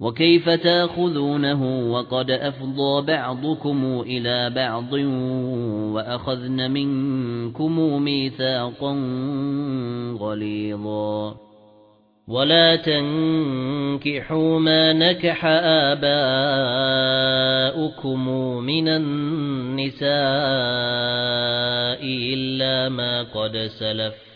وَكَيْفَ تَأْخُذُونَهُ وَقَدْ أَفْضَى بَعْضُكُمْ إِلَى بَعْضٍ وَأَخَذْنَ مِنكُمْ مِيثَاقًا غَلِيظًا. وَلَا تَنكِحُوا مَا نَكَحَ آبَاؤُكُمْ مِنَ النِّسَاءِ إِلَّا مَا قَدْ سَلَفَ.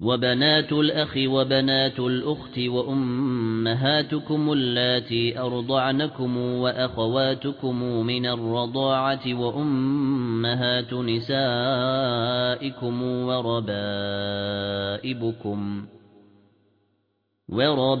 وَبَنَاتُ الْأَخِ وَبَنَاتُ الْأُخْتِ وَأُمَّهَاتُكُمُ اللَّاتِي أَرْضَعْنَكُمْ وَأَخَوَاتُكُمْ مِنَ الرَّضَاعَةِ وَأُمَّهَاتُ نِسَائِكُمْ وَرَبَائِبُكُمْ وَرَبَائِبُكُمُ